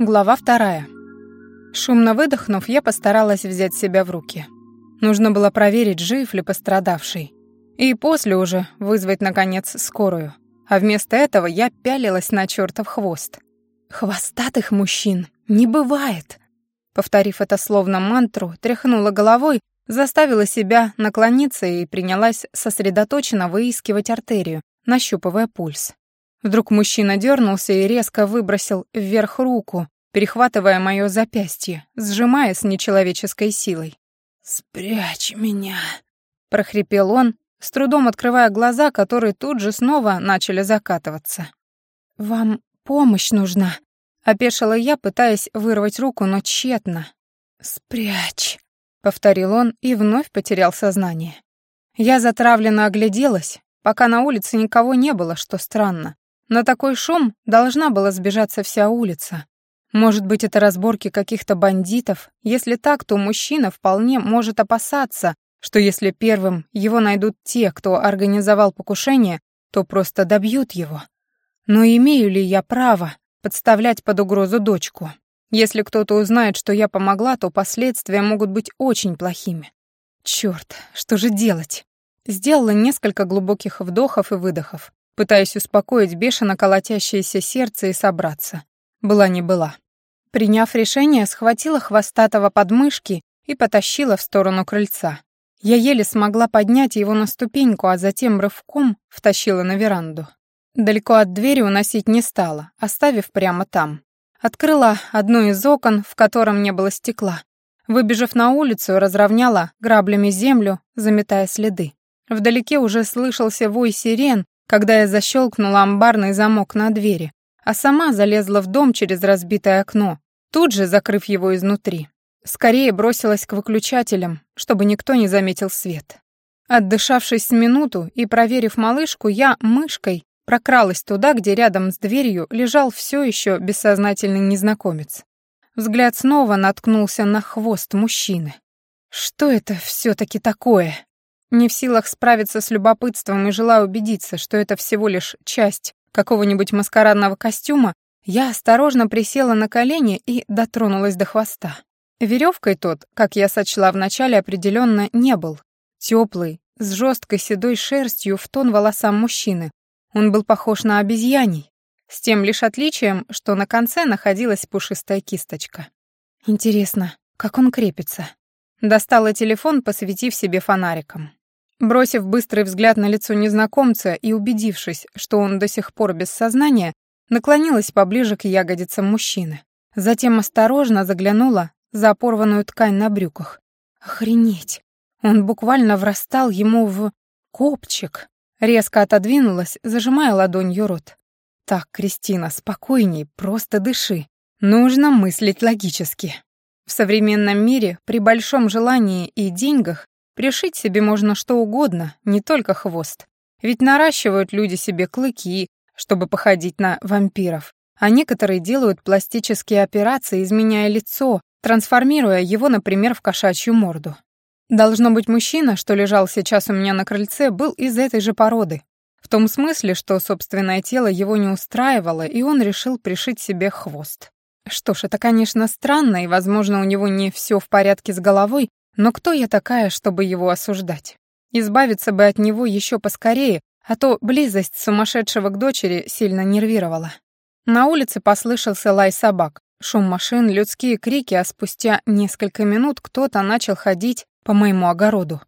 Глава вторая. Шумно выдохнув, я постаралась взять себя в руки. Нужно было проверить, жив ли пострадавший. И после уже вызвать, наконец, скорую. А вместо этого я пялилась на чертов хвост. «Хвостатых мужчин не бывает!» Повторив это словно мантру, тряхнула головой, заставила себя наклониться и принялась сосредоточенно выискивать артерию, нащупывая пульс. Вдруг мужчина дернулся и резко выбросил вверх руку, перехватывая мое запястье, сжимая с нечеловеческой силой. «Спрячь меня!» — прохрипел он, с трудом открывая глаза, которые тут же снова начали закатываться. «Вам помощь нужна», — опешила я, пытаясь вырвать руку, но тщетно. «Спрячь», — повторил он и вновь потерял сознание. Я затравленно огляделась, пока на улице никого не было, что странно. На такой шум должна была сбежаться вся улица. Может быть, это разборки каких-то бандитов? Если так, то мужчина вполне может опасаться, что если первым его найдут те, кто организовал покушение, то просто добьют его. Но имею ли я право подставлять под угрозу дочку? Если кто-то узнает, что я помогла, то последствия могут быть очень плохими. Чёрт, что же делать? Сделала несколько глубоких вдохов и выдохов пытаясь успокоить бешено колотящееся сердце и собраться. Была не была. Приняв решение, схватила хвостатого подмышки и потащила в сторону крыльца. Я еле смогла поднять его на ступеньку, а затем рывком втащила на веранду. Далеко от двери уносить не стала, оставив прямо там. Открыла одно из окон, в котором не было стекла. Выбежав на улицу, разровняла граблями землю, заметая следы. Вдалеке уже слышался вой сирен, когда я защелкнула амбарный замок на двери, а сама залезла в дом через разбитое окно, тут же закрыв его изнутри. Скорее бросилась к выключателям, чтобы никто не заметил свет. Отдышавшись минуту и проверив малышку, я мышкой прокралась туда, где рядом с дверью лежал все еще бессознательный незнакомец. Взгляд снова наткнулся на хвост мужчины. Что это все-таки такое? Не в силах справиться с любопытством и желая убедиться, что это всего лишь часть какого-нибудь маскарадного костюма, я осторожно присела на колени и дотронулась до хвоста. Веревкой тот, как я сочла вначале, определенно не был. Теплый, с жесткой седой шерстью в тон волосам мужчины. Он был похож на обезьяний, с тем лишь отличием, что на конце находилась пушистая кисточка. Интересно, как он крепится? Достала телефон, посветив себе фонариком. Бросив быстрый взгляд на лицо незнакомца и убедившись, что он до сих пор без сознания, наклонилась поближе к ягодицам мужчины. Затем осторожно заглянула за порванную ткань на брюках. Охренеть! Он буквально врастал ему в копчик. Резко отодвинулась, зажимая ладонью рот. «Так, Кристина, спокойней, просто дыши. Нужно мыслить логически. В современном мире при большом желании и деньгах Пришить себе можно что угодно, не только хвост. Ведь наращивают люди себе клыки, чтобы походить на вампиров, а некоторые делают пластические операции, изменяя лицо, трансформируя его, например, в кошачью морду. Должно быть, мужчина, что лежал сейчас у меня на крыльце, был из этой же породы. В том смысле, что собственное тело его не устраивало, и он решил пришить себе хвост. Что ж, это, конечно, странно, и, возможно, у него не все в порядке с головой, но кто я такая, чтобы его осуждать? Избавиться бы от него еще поскорее, а то близость сумасшедшего к дочери сильно нервировала. На улице послышался лай собак, шум машин, людские крики, а спустя несколько минут кто-то начал ходить по моему огороду.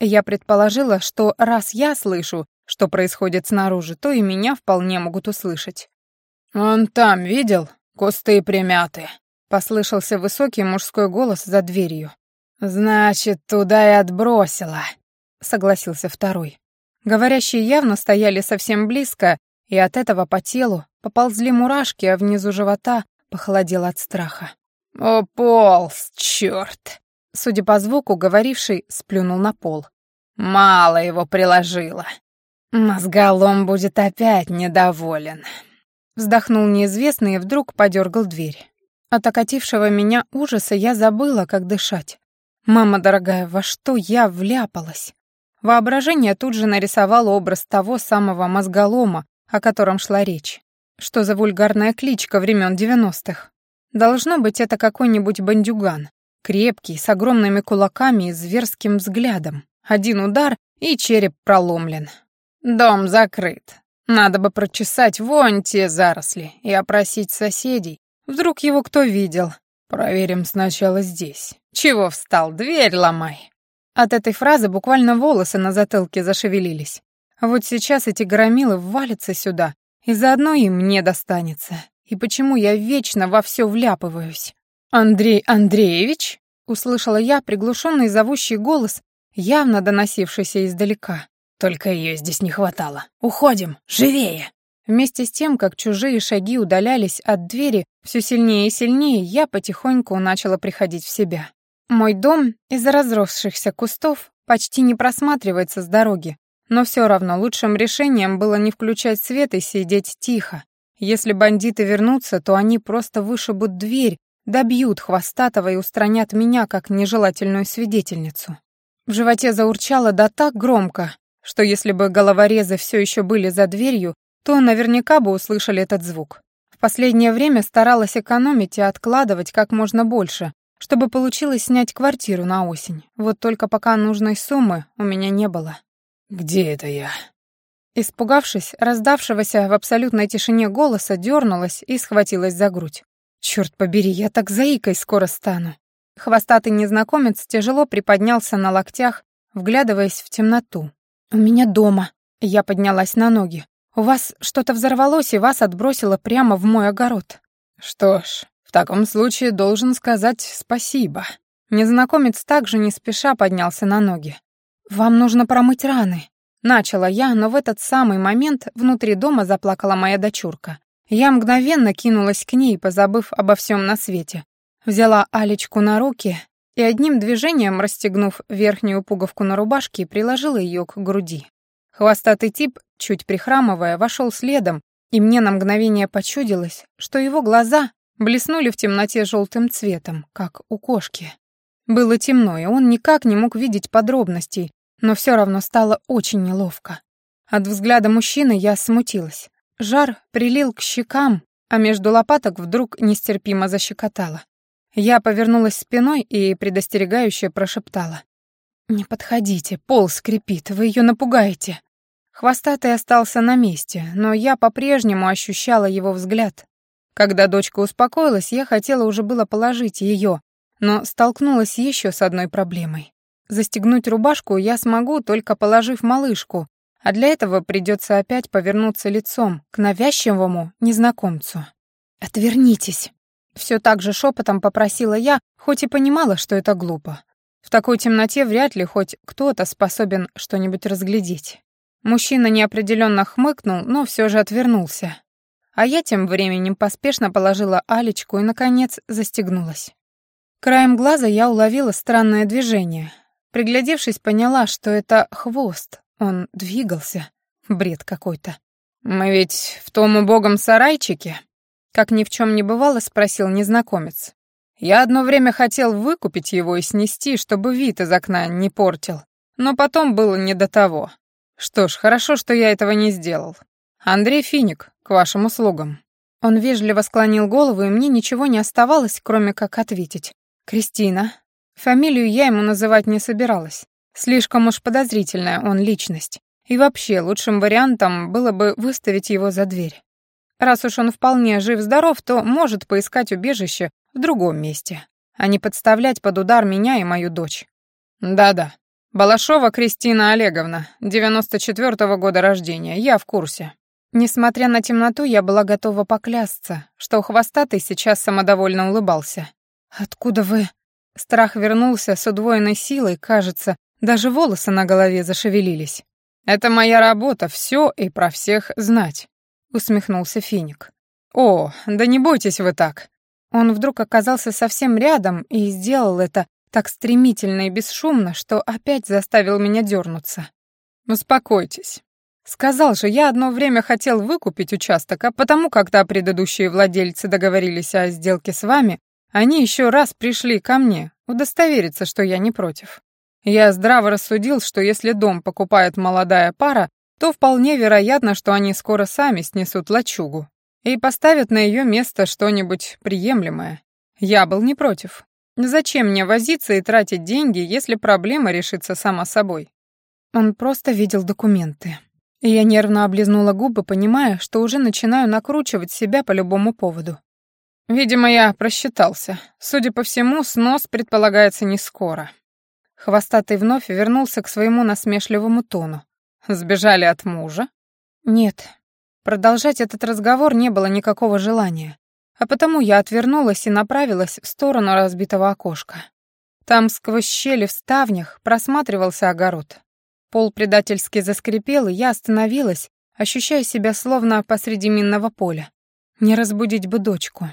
Я предположила, что раз я слышу, что происходит снаружи, то и меня вполне могут услышать. «Он там, видел? Кусты примяты», — послышался высокий мужской голос за дверью. «Значит, туда и отбросила», — согласился второй. Говорящие явно стояли совсем близко, и от этого по телу поползли мурашки, а внизу живота похолодело от страха. «О, полз, чёрт!» Судя по звуку, говоривший сплюнул на пол. «Мало его приложила. Мозголом будет опять недоволен». Вздохнул неизвестный и вдруг подергал дверь. От окатившего меня ужаса я забыла, как дышать. Мама дорогая, во что я вляпалась? Воображение тут же нарисовало образ того самого мозголома, о котором шла речь. Что за вульгарная кличка времен девяностых? Должно быть, это какой-нибудь бандюган. Крепкий, с огромными кулаками и зверским взглядом. Один удар, и череп проломлен. Дом закрыт. Надо бы прочесать вон те заросли и опросить соседей. Вдруг его кто видел. Проверим сначала здесь. Чего встал? Дверь ломай. От этой фразы буквально волосы на затылке зашевелились. Вот сейчас эти громилы ввалятся сюда, и заодно и мне достанется. И почему я вечно во все вляпываюсь? «Андрей Андреевич?» — услышала я приглушенный зовущий голос, явно доносившийся издалека. Только ее здесь не хватало. Уходим, живее!» Вместе с тем, как чужие шаги удалялись от двери все сильнее и сильнее, я потихоньку начала приходить в себя. Мой дом из-за разросшихся кустов почти не просматривается с дороги, но все равно лучшим решением было не включать свет и сидеть тихо. Если бандиты вернутся, то они просто вышибут дверь, добьют Хвостатого и устранят меня как нежелательную свидетельницу. В животе заурчало да так громко, что если бы головорезы все еще были за дверью, то наверняка бы услышали этот звук. В последнее время старалась экономить и откладывать как можно больше, чтобы получилось снять квартиру на осень. Вот только пока нужной суммы у меня не было. «Где это я?» Испугавшись, раздавшегося в абсолютной тишине голоса, дернулась и схватилась за грудь. «Черт побери, я так заикой скоро стану». Хвостатый незнакомец тяжело приподнялся на локтях, вглядываясь в темноту. «У меня дома». Я поднялась на ноги. «У вас что-то взорвалось, и вас отбросило прямо в мой огород». «Что ж, в таком случае должен сказать спасибо». Незнакомец также не спеша поднялся на ноги. «Вам нужно промыть раны». Начала я, но в этот самый момент внутри дома заплакала моя дочурка. Я мгновенно кинулась к ней, позабыв обо всем на свете. Взяла Алечку на руки и одним движением, расстегнув верхнюю пуговку на рубашке, приложила ее к груди. Хвостатый тип, чуть прихрамывая, вошел следом, и мне на мгновение почудилось, что его глаза блеснули в темноте желтым цветом, как у кошки. Было темно, и он никак не мог видеть подробностей, но все равно стало очень неловко. От взгляда мужчины я смутилась. Жар прилил к щекам, а между лопаток вдруг нестерпимо защекотало. Я повернулась спиной и предостерегающе прошептала. «Не подходите, пол скрипит, вы ее напугаете». Хвостатый остался на месте, но я по-прежнему ощущала его взгляд. Когда дочка успокоилась, я хотела уже было положить ее, но столкнулась еще с одной проблемой. Застегнуть рубашку я смогу, только положив малышку, а для этого придется опять повернуться лицом к навязчивому незнакомцу. «Отвернитесь», все так же шепотом попросила я, хоть и понимала, что это глупо. В такой темноте вряд ли хоть кто-то способен что-нибудь разглядеть. Мужчина неопределенно хмыкнул, но все же отвернулся. А я тем временем поспешно положила Алечку и, наконец, застегнулась. Краем глаза я уловила странное движение. Приглядевшись, поняла, что это хвост. Он двигался. Бред какой-то. «Мы ведь в том убогом сарайчике?» Как ни в чем не бывало, спросил незнакомец. Я одно время хотел выкупить его и снести, чтобы вид из окна не портил. Но потом было не до того. Что ж, хорошо, что я этого не сделал. Андрей Финик, к вашим услугам. Он вежливо склонил голову, и мне ничего не оставалось, кроме как ответить. «Кристина». Фамилию я ему называть не собиралась. Слишком уж подозрительная он личность. И вообще, лучшим вариантом было бы выставить его за дверь. Раз уж он вполне жив-здоров, то может поискать убежище в другом месте, а не подставлять под удар меня и мою дочь. Да-да. Балашова Кристина Олеговна, 94-го года рождения, я в курсе. Несмотря на темноту, я была готова поклясться, что хвостатый сейчас самодовольно улыбался. «Откуда вы?» Страх вернулся с удвоенной силой, кажется, даже волосы на голове зашевелились. «Это моя работа, все и про всех знать. — усмехнулся Финик. «О, да не бойтесь вы так!» Он вдруг оказался совсем рядом и сделал это так стремительно и бесшумно, что опять заставил меня дернуться. «Успокойтесь. Сказал же, я одно время хотел выкупить участок, а потому, когда предыдущие владельцы договорились о сделке с вами, они еще раз пришли ко мне удостовериться, что я не против. Я здраво рассудил, что если дом покупает молодая пара, то вполне вероятно, что они скоро сами снесут лачугу и поставят на ее место что-нибудь приемлемое. Я был не против. Зачем мне возиться и тратить деньги, если проблема решится сама собой? Он просто видел документы. Я нервно облизнула губы, понимая, что уже начинаю накручивать себя по любому поводу. Видимо, я просчитался. Судя по всему, снос предполагается не скоро. Хвостатый вновь вернулся к своему насмешливому тону. Сбежали от мужа? Нет. Продолжать этот разговор не было никакого желания, а потому я отвернулась и направилась в сторону разбитого окошка. Там сквозь щели в ставнях просматривался огород. Пол предательски заскрипел, и я остановилась, ощущая себя словно посреди минного поля. Не разбудить бы дочку.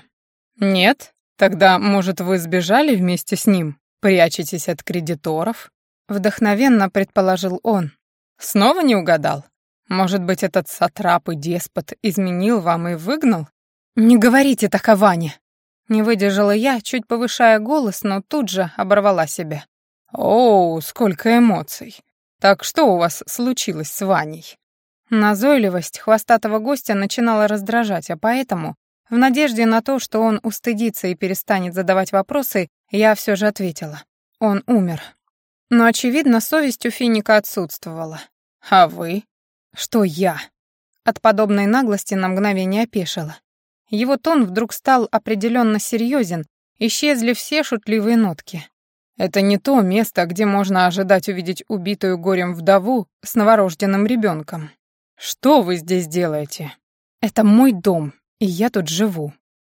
«Нет? Тогда, может, вы сбежали вместе с ним? Прячетесь от кредиторов?» Вдохновенно предположил он. «Снова не угадал? Может быть, этот сатрап и деспот изменил вам и выгнал?» «Не говорите так о Ване!» Не выдержала я, чуть повышая голос, но тут же оборвала себя. «Оу, сколько эмоций! Так что у вас случилось с Ваней?» Назойливость хвостатого гостя начинала раздражать, а поэтому в надежде на то, что он устыдится и перестанет задавать вопросы, я все же ответила. Он умер. Но, очевидно, совесть у Финика отсутствовала. «А вы?» «Что я?» От подобной наглости на мгновение опешила. Его тон вдруг стал определенно серьезен, исчезли все шутливые нотки. «Это не то место, где можно ожидать увидеть убитую горем вдову с новорожденным ребенком. Что вы здесь делаете?» «Это мой дом, и я тут живу.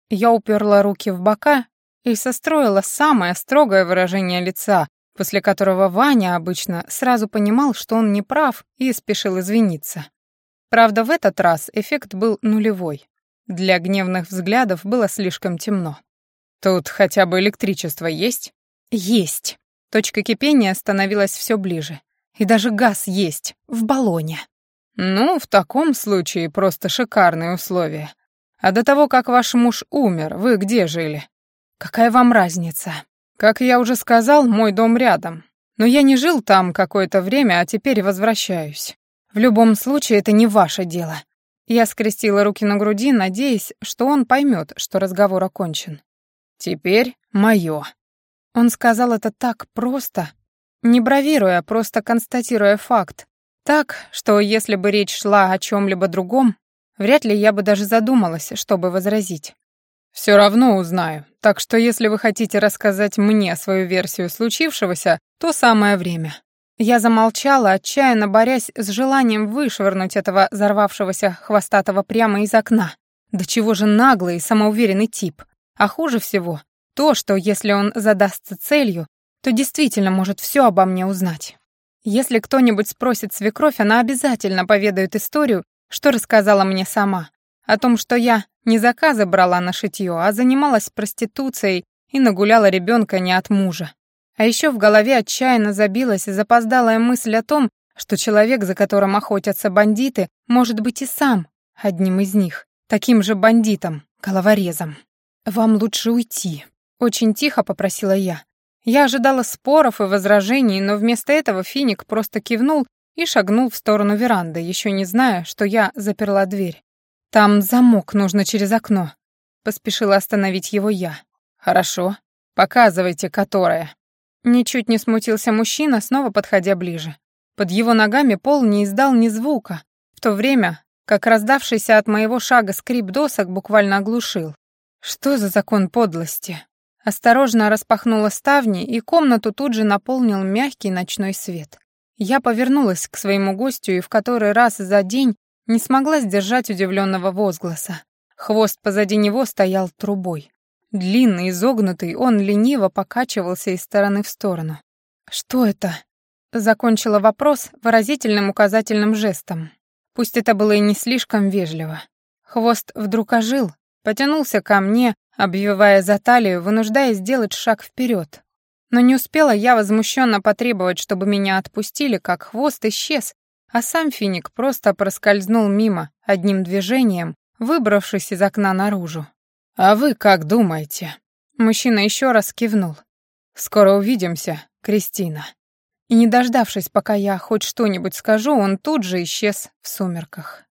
Я уперла руки в бока и состроила самое строгое выражение лица, после которого Ваня обычно сразу понимал, что он не прав и спешил извиниться. Правда, в этот раз эффект был нулевой. Для гневных взглядов было слишком темно. «Тут хотя бы электричество есть?» «Есть». Точка кипения становилась все ближе. И даже газ есть, в баллоне. «Ну, в таком случае просто шикарные условия. А до того, как ваш муж умер, вы где жили? Какая вам разница? Как я уже сказал, мой дом рядом. Но я не жил там какое-то время, а теперь возвращаюсь. В любом случае, это не ваше дело. Я скрестила руки на груди, надеясь, что он поймет, что разговор окончен. Теперь мое. Он сказал это так просто, не бравируя, просто констатируя факт. Так, что если бы речь шла о чем-либо другом, Вряд ли я бы даже задумалась, чтобы возразить. Все равно узнаю. Так что если вы хотите рассказать мне свою версию случившегося, то самое время. Я замолчала, отчаянно борясь с желанием вышвырнуть этого взорвавшегося хвостатого прямо из окна. Да чего же наглый и самоуверенный тип. А хуже всего то, что если он задастся целью, то действительно может все обо мне узнать. Если кто-нибудь спросит свекровь, она обязательно поведает историю, что рассказала мне сама. О том, что я не заказы брала на шитье, а занималась проституцией и нагуляла ребенка не от мужа. А еще в голове отчаянно забилась запоздалая мысль о том, что человек, за которым охотятся бандиты, может быть и сам одним из них, таким же бандитом, головорезом. «Вам лучше уйти», — очень тихо попросила я. Я ожидала споров и возражений, но вместо этого Финик просто кивнул и шагнул в сторону веранды, еще не зная, что я заперла дверь. «Там замок, нужно через окно», — поспешила остановить его я. «Хорошо. Показывайте, которое». Ничуть не смутился мужчина, снова подходя ближе. Под его ногами пол не издал ни звука, в то время как раздавшийся от моего шага скрип досок буквально оглушил. Что за закон подлости? Осторожно распахнула ставни, и комнату тут же наполнил мягкий ночной свет. Я повернулась к своему гостю и в который раз за день не смогла сдержать удивленного возгласа. Хвост позади него стоял трубой. Длинный, изогнутый, он лениво покачивался из стороны в сторону. «Что это?» Закончила вопрос выразительным указательным жестом. Пусть это было и не слишком вежливо. Хвост вдруг ожил, потянулся ко мне, обвивая за талию, вынуждая сделать шаг вперед. Но не успела я возмущенно потребовать, чтобы меня отпустили, как хвост исчез, а сам финик просто проскользнул мимо одним движением, выбравшись из окна наружу. «А вы как думаете?» Мужчина еще раз кивнул. «Скоро увидимся, Кристина». И не дождавшись, пока я хоть что-нибудь скажу, он тут же исчез в сумерках.